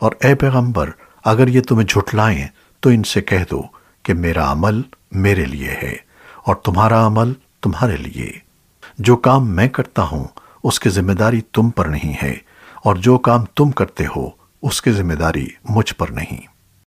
اور اے پیغمبر، اگر یہ تمہیں جھٹلائیں، تو ان سے کہہ دو کہ میرا عمل میرے لیے ہے اور تمہارا عمل تمہارے لیے۔ جو کام میں کرتا ہوں، اس کی ذمہ داری تم پر نہیں ہے، اور جو کام تم کرتے ہو، اس کی ذمہ داری مجھ پر نہیں۔